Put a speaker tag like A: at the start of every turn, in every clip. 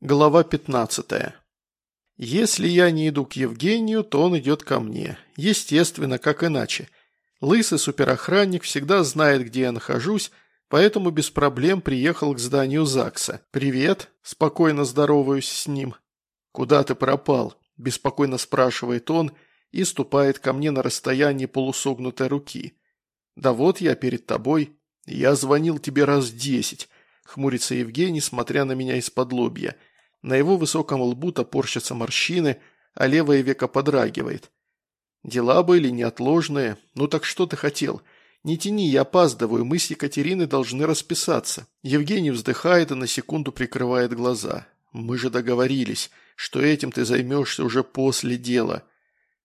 A: Глава 15. Если я не иду к Евгению, то он идет ко мне. Естественно, как иначе. Лысый суперохранник всегда знает, где я нахожусь, поэтому без проблем приехал к зданию ЗАГСа. «Привет», – спокойно здороваюсь с ним. «Куда ты пропал?» – беспокойно спрашивает он и ступает ко мне на расстоянии полусогнутой руки. «Да вот я перед тобой. Я звонил тебе раз десять», – хмурится Евгений, смотря на меня из-под лобья – на его высоком лбу топорщатся морщины, а левое веко подрагивает. Дела были неотложные. Ну так что ты хотел? Не тяни, я опаздываю, мы с Екатериной должны расписаться. Евгений вздыхает и на секунду прикрывает глаза. Мы же договорились, что этим ты займешься уже после дела.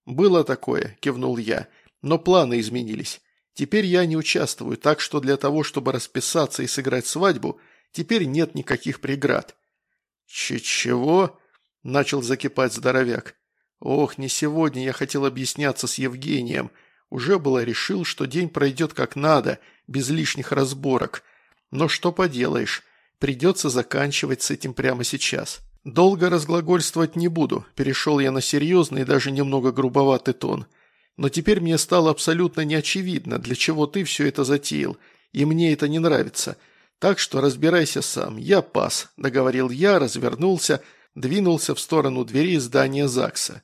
A: Было такое, кивнул я, но планы изменились. Теперь я не участвую, так что для того, чтобы расписаться и сыграть свадьбу, теперь нет никаких преград. «Че-чего?» – начал закипать здоровяк. «Ох, не сегодня я хотел объясняться с Евгением. Уже было решил, что день пройдет как надо, без лишних разборок. Но что поделаешь, придется заканчивать с этим прямо сейчас. Долго разглагольствовать не буду, перешел я на серьезный и даже немного грубоватый тон. Но теперь мне стало абсолютно неочевидно, для чего ты все это затеял, и мне это не нравится». Так что разбирайся сам. Я пас», – договорил я, развернулся, двинулся в сторону двери здания ЗАГСа.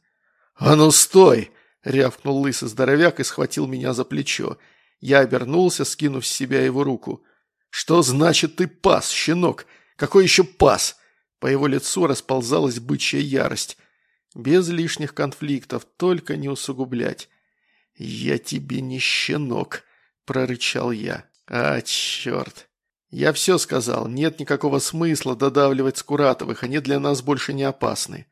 A: «А ну стой!» – рявкнул лысый здоровяк и схватил меня за плечо. Я обернулся, скинув с себя его руку. «Что значит ты пас, щенок? Какой еще пас?» По его лицу расползалась бычья ярость. Без лишних конфликтов, только не усугублять. «Я тебе не щенок», – прорычал я. «А, черт!» «Я все сказал. Нет никакого смысла додавливать Скуратовых, они для нас больше не опасны».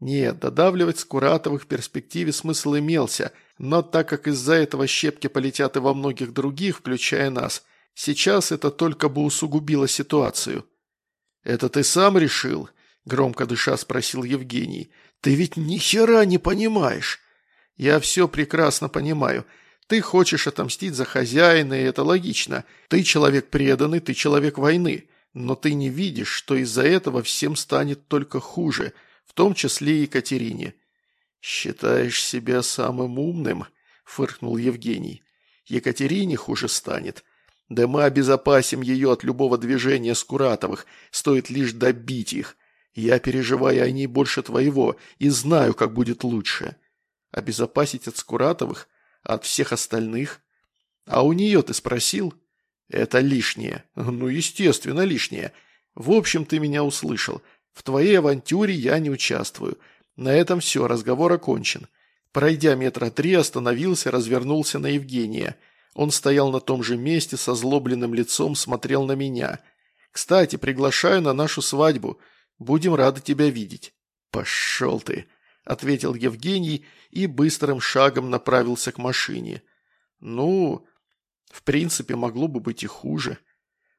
A: Нет, додавливать Скуратовых в перспективе смысл имелся, но так как из-за этого щепки полетят и во многих других, включая нас, сейчас это только бы усугубило ситуацию. «Это ты сам решил?» – громко дыша спросил Евгений. «Ты ведь ни хера не понимаешь!» «Я все прекрасно понимаю. Ты хочешь отомстить за хозяина, и это логично. Ты человек преданный, ты человек войны. Но ты не видишь, что из-за этого всем станет только хуже, в том числе и Екатерине». «Считаешь себя самым умным?» – фыркнул Евгений. «Екатерине хуже станет. Да мы обезопасим ее от любого движения Скуратовых, стоит лишь добить их. Я переживаю о ней больше твоего и знаю, как будет лучше. Обезопасить от Скуратовых – от всех остальных? А у нее ты спросил? Это лишнее. Ну, естественно, лишнее. В общем, ты меня услышал. В твоей авантюре я не участвую. На этом все, разговор окончен. Пройдя метра три, остановился, развернулся на Евгения. Он стоял на том же месте, со злобленным лицом, смотрел на меня. «Кстати, приглашаю на нашу свадьбу. Будем рады тебя видеть». «Пошел ты!» Ответил Евгений и быстрым шагом направился к машине. Ну, в принципе, могло бы быть и хуже.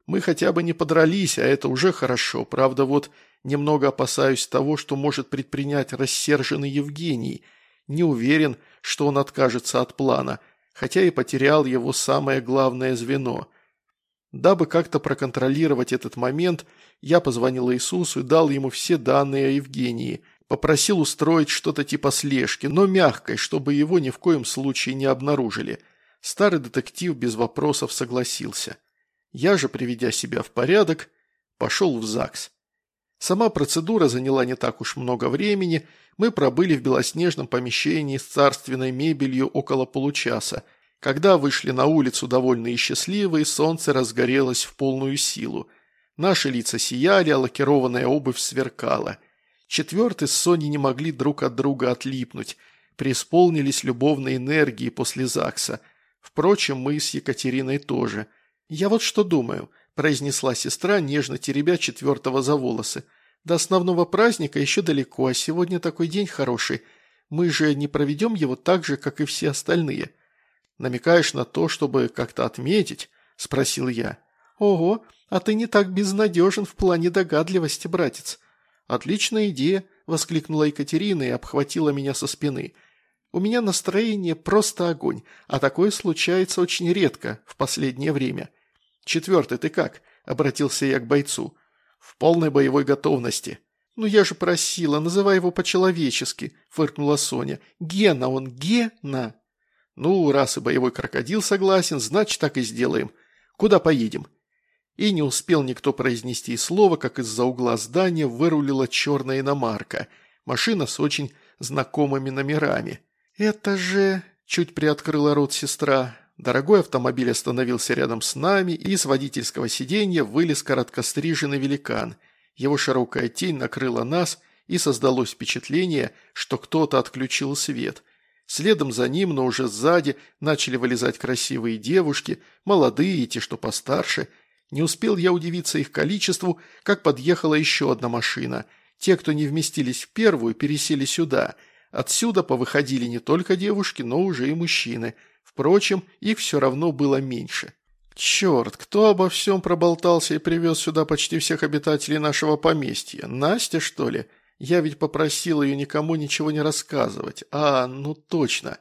A: Мы хотя бы не подрались, а это уже хорошо. Правда, вот немного опасаюсь того, что может предпринять рассерженный Евгений. Не уверен, что он откажется от плана, хотя и потерял его самое главное звено. Дабы как-то проконтролировать этот момент, я позвонил Иисусу и дал ему все данные о Евгении, Попросил устроить что-то типа слежки, но мягкой, чтобы его ни в коем случае не обнаружили. Старый детектив без вопросов согласился. Я же, приведя себя в порядок, пошел в ЗАГС. Сама процедура заняла не так уж много времени, мы пробыли в белоснежном помещении с царственной мебелью около получаса. Когда вышли на улицу довольные и счастливые, солнце разгорелось в полную силу. Наши лица сияли, а лакированная обувь сверкала – Четвертый с Соней не могли друг от друга отлипнуть, преисполнились любовной энергией после ЗАГСа. Впрочем, мы с Екатериной тоже. «Я вот что думаю», – произнесла сестра, нежно теребя четвертого за волосы. «До основного праздника еще далеко, а сегодня такой день хороший. Мы же не проведем его так же, как и все остальные». «Намекаешь на то, чтобы как-то отметить?» – спросил я. «Ого, а ты не так безнадежен в плане догадливости, братец», «Отличная идея!» – воскликнула Екатерина и обхватила меня со спины. «У меня настроение просто огонь, а такое случается очень редко в последнее время». «Четвертый, ты как?» – обратился я к бойцу. «В полной боевой готовности». «Ну я же просила, называй его по-человечески», – фыркнула Соня. «Гена он, Гена!» «Ну, раз и боевой крокодил согласен, значит, так и сделаем. Куда поедем?» И не успел никто произнести слова, как из-за угла здания вырулила черная иномарка. Машина с очень знакомыми номерами. «Это же...» – чуть приоткрыла рот сестра. Дорогой автомобиль остановился рядом с нами, и с водительского сиденья вылез короткостриженный великан. Его широкая тень накрыла нас, и создалось впечатление, что кто-то отключил свет. Следом за ним, но уже сзади, начали вылезать красивые девушки, молодые и те, что постарше. Не успел я удивиться их количеству, как подъехала еще одна машина. Те, кто не вместились в первую, пересели сюда. Отсюда повыходили не только девушки, но уже и мужчины – Впрочем, их все равно было меньше. Черт, кто обо всем проболтался и привез сюда почти всех обитателей нашего поместья? Настя, что ли? Я ведь попросил ее никому ничего не рассказывать. А, ну точно.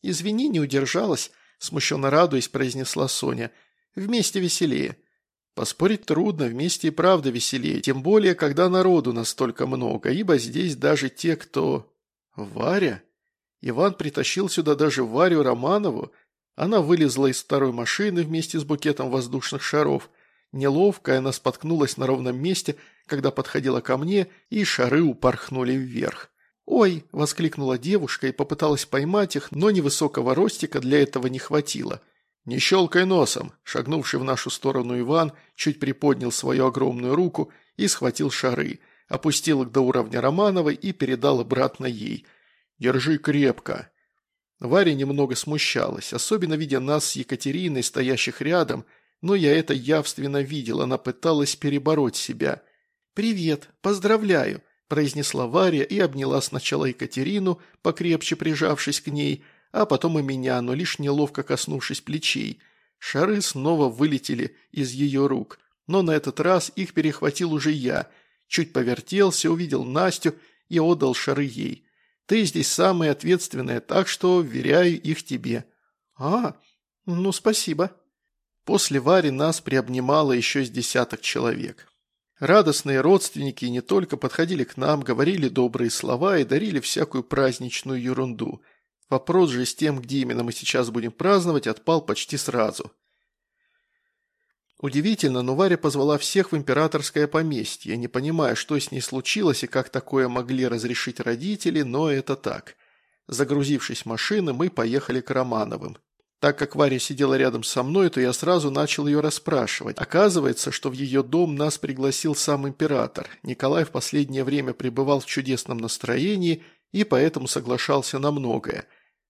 A: Извини, не удержалась, смущенно радуясь, произнесла Соня. Вместе веселее. Поспорить трудно, вместе и правда веселее, тем более, когда народу настолько много, ибо здесь даже те, кто... Варя? Иван притащил сюда даже Варю Романову. Она вылезла из второй машины вместе с букетом воздушных шаров. Неловко она споткнулась на ровном месте, когда подходила ко мне, и шары упорхнули вверх. «Ой!» – воскликнула девушка и попыталась поймать их, но невысокого ростика для этого не хватило. «Не щелкай носом!» – шагнувший в нашу сторону Иван чуть приподнял свою огромную руку и схватил шары, опустил их до уровня Романовой и передал обратно ей – Держи крепко». Варя немного смущалась, особенно видя нас с Екатериной, стоящих рядом, но я это явственно видел, она пыталась перебороть себя. «Привет, поздравляю», – произнесла Варя и обняла сначала Екатерину, покрепче прижавшись к ней, а потом и меня, но лишь неловко коснувшись плечей. Шары снова вылетели из ее рук, но на этот раз их перехватил уже я. Чуть повертелся, увидел Настю и отдал шары ей. Ты здесь самая ответственная, так что вверяю их тебе». «А, ну спасибо». После Вари нас приобнимало еще с десяток человек. Радостные родственники не только подходили к нам, говорили добрые слова и дарили всякую праздничную ерунду. Вопрос же с тем, где именно мы сейчас будем праздновать, отпал почти сразу – Удивительно, но Варя позвала всех в императорское поместье, не понимая, что с ней случилось и как такое могли разрешить родители, но это так. Загрузившись в машины, мы поехали к Романовым. Так как Варя сидела рядом со мной, то я сразу начал ее расспрашивать. Оказывается, что в ее дом нас пригласил сам император. Николай в последнее время пребывал в чудесном настроении и поэтому соглашался на многое.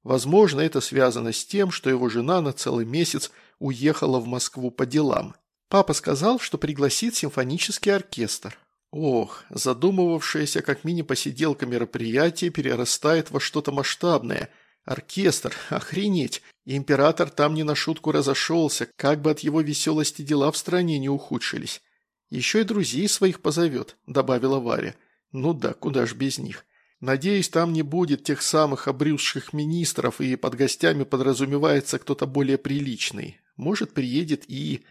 A: Возможно, это связано с тем, что его жена на целый месяц – уехала в Москву по делам. Папа сказал, что пригласит симфонический оркестр. Ох, задумывавшееся как мини-посиделка мероприятие перерастает во что-то масштабное. Оркестр, охренеть! Император там не на шутку разошелся, как бы от его веселости дела в стране не ухудшились. Еще и друзей своих позовет, добавила Варя. Ну да, куда ж без них. Надеюсь, там не будет тех самых обрюзших министров, и под гостями подразумевается кто-то более приличный. Может, приедет и...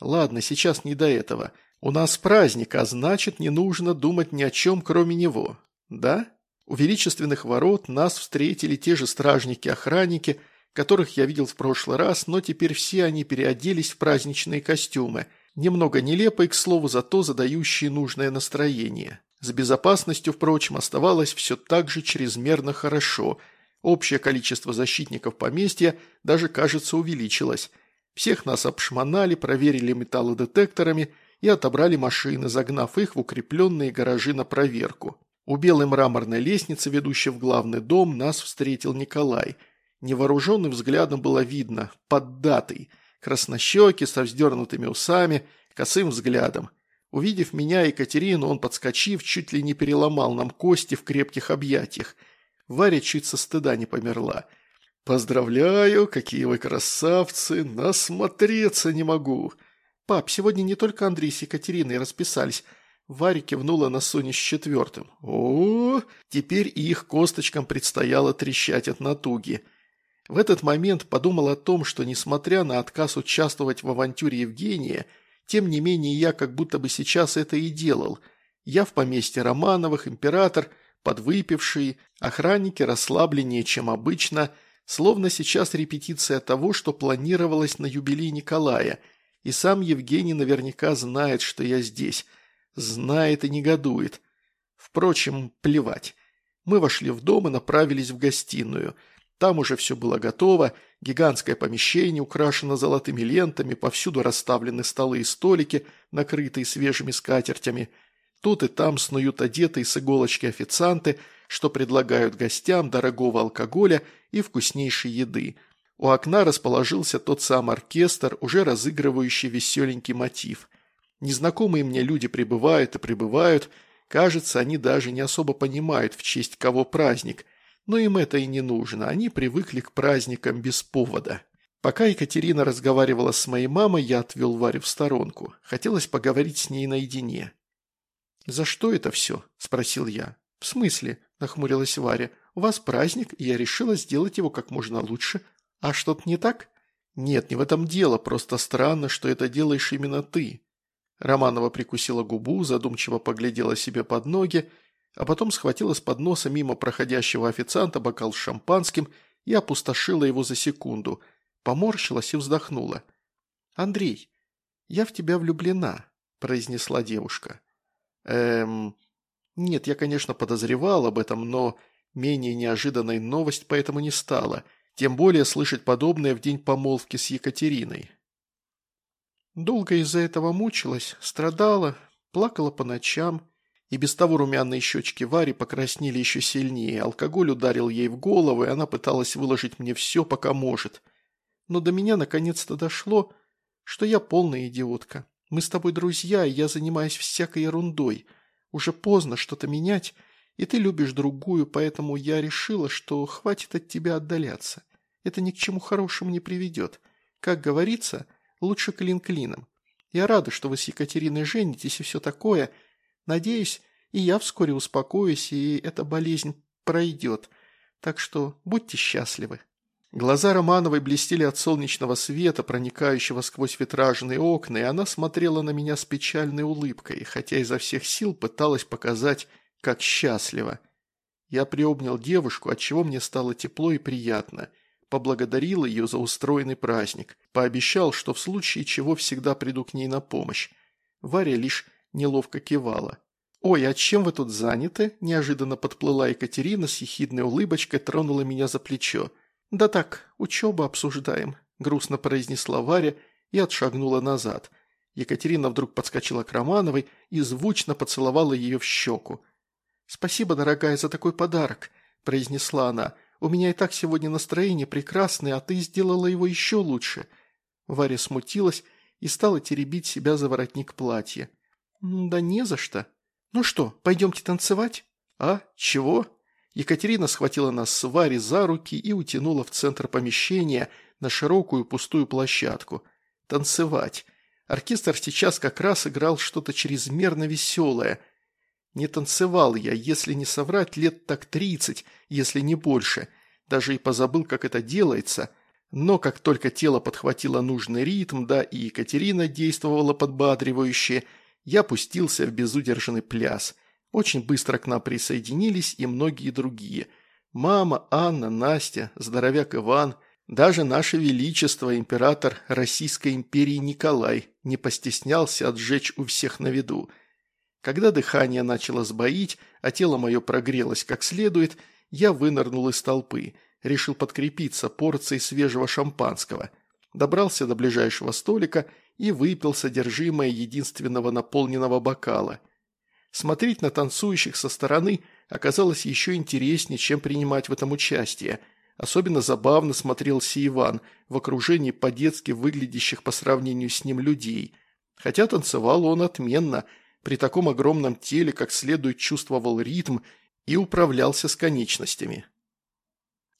A: Ладно, сейчас не до этого. У нас праздник, а значит, не нужно думать ни о чем, кроме него. Да? У величественных ворот нас встретили те же стражники-охранники, которых я видел в прошлый раз, но теперь все они переоделись в праздничные костюмы, немного нелепые, к слову, зато задающие нужное настроение. С безопасностью, впрочем, оставалось все так же чрезмерно хорошо. Общее количество защитников поместья даже, кажется, увеличилось – всех нас обшмонали, проверили металлодетекторами и отобрали машины, загнав их в укрепленные гаражи на проверку. У белой мраморной лестницы, ведущей в главный дом, нас встретил Николай. Невооруженным взглядом было видно, поддатый, краснощекий, со вздернутыми усами, косым взглядом. Увидев меня и Екатерину, он, подскочив, чуть ли не переломал нам кости в крепких объятиях. Варя чуть со стыда не померла – «Поздравляю, какие вы красавцы! Насмотреться не могу!» «Пап, сегодня не только Андрей с Екатериной расписались. Варя кивнула на Соню с четвертым. о, Теперь и их косточкам предстояло трещать от натуги. В этот момент подумал о том, что, несмотря на отказ участвовать в авантюре Евгения, тем не менее я как будто бы сейчас это и делал. Я в поместье Романовых, император, подвыпивший, охранники расслабленнее, чем обычно, словно сейчас репетиция того, что планировалось на юбилей Николая, и сам Евгений наверняка знает, что я здесь. Знает и негодует. Впрочем, плевать. Мы вошли в дом и направились в гостиную. Там уже все было готово, гигантское помещение украшено золотыми лентами, повсюду расставлены столы и столики, накрытые свежими скатертями. Тут и там снуют одетые с иголочки официанты, что предлагают гостям дорогого алкоголя и вкуснейшей еды. У окна расположился тот самый оркестр, уже разыгрывающий веселенький мотив. Незнакомые мне люди прибывают и прибывают – Кажется, они даже не особо понимают, в честь кого праздник. Но им это и не нужно, они привыкли к праздникам без повода. Пока Екатерина разговаривала с моей мамой, я отвел Варю в сторонку. Хотелось поговорить с ней наедине. «За что это все?» – спросил я. «В смысле?» – нахмурилась Варя. «У вас праздник, и я решила сделать его как можно лучше. А что-то не так?» «Нет, не в этом дело, просто странно, что это делаешь именно ты. Романова прикусила губу, задумчиво поглядела себе под ноги, а потом схватила с подноса мимо проходящего официанта бокал с шампанским и опустошила его за секунду, поморщилась и вздохнула. «Андрей, я в тебя влюблена», – произнесла девушка. «Эм... Нет, я, конечно, подозревал об этом, но менее неожиданной новость поэтому не стала, тем более слышать подобное в день помолвки с Екатериной. Долго из-за этого мучилась, страдала, плакала по ночам, и без того румяные щечки Вари покраснели еще сильнее, алкоголь ударил ей в голову, и она пыталась выложить мне все, пока может. Но до меня наконец-то дошло, что я полная идиотка. Мы с тобой друзья, и я занимаюсь всякой ерундой. Уже поздно что-то менять, и ты любишь другую, поэтому я решила, что хватит от тебя отдаляться. Это ни к чему хорошему не приведет. Как говорится – Лучше клин клином. Я рада, что вы с Екатериной женитесь и все такое. Надеюсь, и я вскоре успокоюсь, и эта болезнь пройдет. Так что будьте счастливы». Глаза Романовой блестели от солнечного света, проникающего сквозь витражные окна, и она смотрела на меня с печальной улыбкой, хотя изо всех сил пыталась показать, как счастлива. Я приобнял девушку, отчего мне стало тепло и приятно – поблагодарил ее за устроенный праздник, пообещал, что в случае чего всегда приду к ней на помощь. Варя лишь неловко кивала. «Ой, а чем вы тут заняты?» – неожиданно подплыла Екатерина с ехидной улыбочкой, тронула меня за плечо. «Да так, учебу обсуждаем», – грустно произнесла Варя и отшагнула назад. Екатерина вдруг подскочила к Романовой и звучно поцеловала ее в щеку. «Спасибо, дорогая, за такой подарок», – произнесла она – у меня и так сегодня настроение прекрасное, а ты сделала его еще лучше». Варя смутилась и стала теребить себя за воротник платья. «Да не за что. Ну что, пойдемте танцевать?» «А? Чего?» Екатерина схватила нас с Варей за руки и утянула в центр помещения на широкую пустую площадку. «Танцевать. Оркестр сейчас как раз играл что-то чрезмерно веселое. Не танцевал я, если не соврать, лет так тридцать, если не больше. Даже и позабыл, как это делается. Но как только тело подхватило нужный ритм, да и Екатерина действовала подбадривающе, я пустился в безудержный пляс. Очень быстро к нам присоединились и многие другие. Мама, Анна, Настя, здоровяк Иван, даже наше величество, император Российской империи Николай, не постеснялся отжечь у всех на виду – когда дыхание начало сбоить, а тело мое прогрелось как следует, я вынырнул из толпы, решил подкрепиться порцией свежего шампанского. Добрался до ближайшего столика и выпил содержимое единственного наполненного бокала. Смотреть на танцующих со стороны оказалось еще интереснее, чем принимать в этом участие. Особенно забавно смотрелся Иван в окружении по-детски выглядящих по сравнению с ним людей. Хотя танцевал он отменно – при таком огромном теле как следует чувствовал ритм и управлялся с конечностями.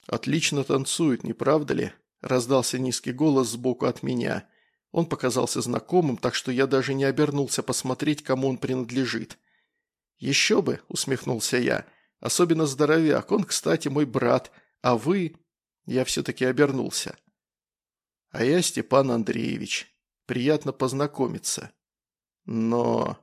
A: «Отлично танцует, не правда ли?» – раздался низкий голос сбоку от меня. Он показался знакомым, так что я даже не обернулся посмотреть, кому он принадлежит. «Еще бы!» – усмехнулся я. «Особенно здоровяк. Он, кстати, мой брат. А вы...» Я все-таки обернулся. «А я Степан Андреевич. Приятно познакомиться. Но...»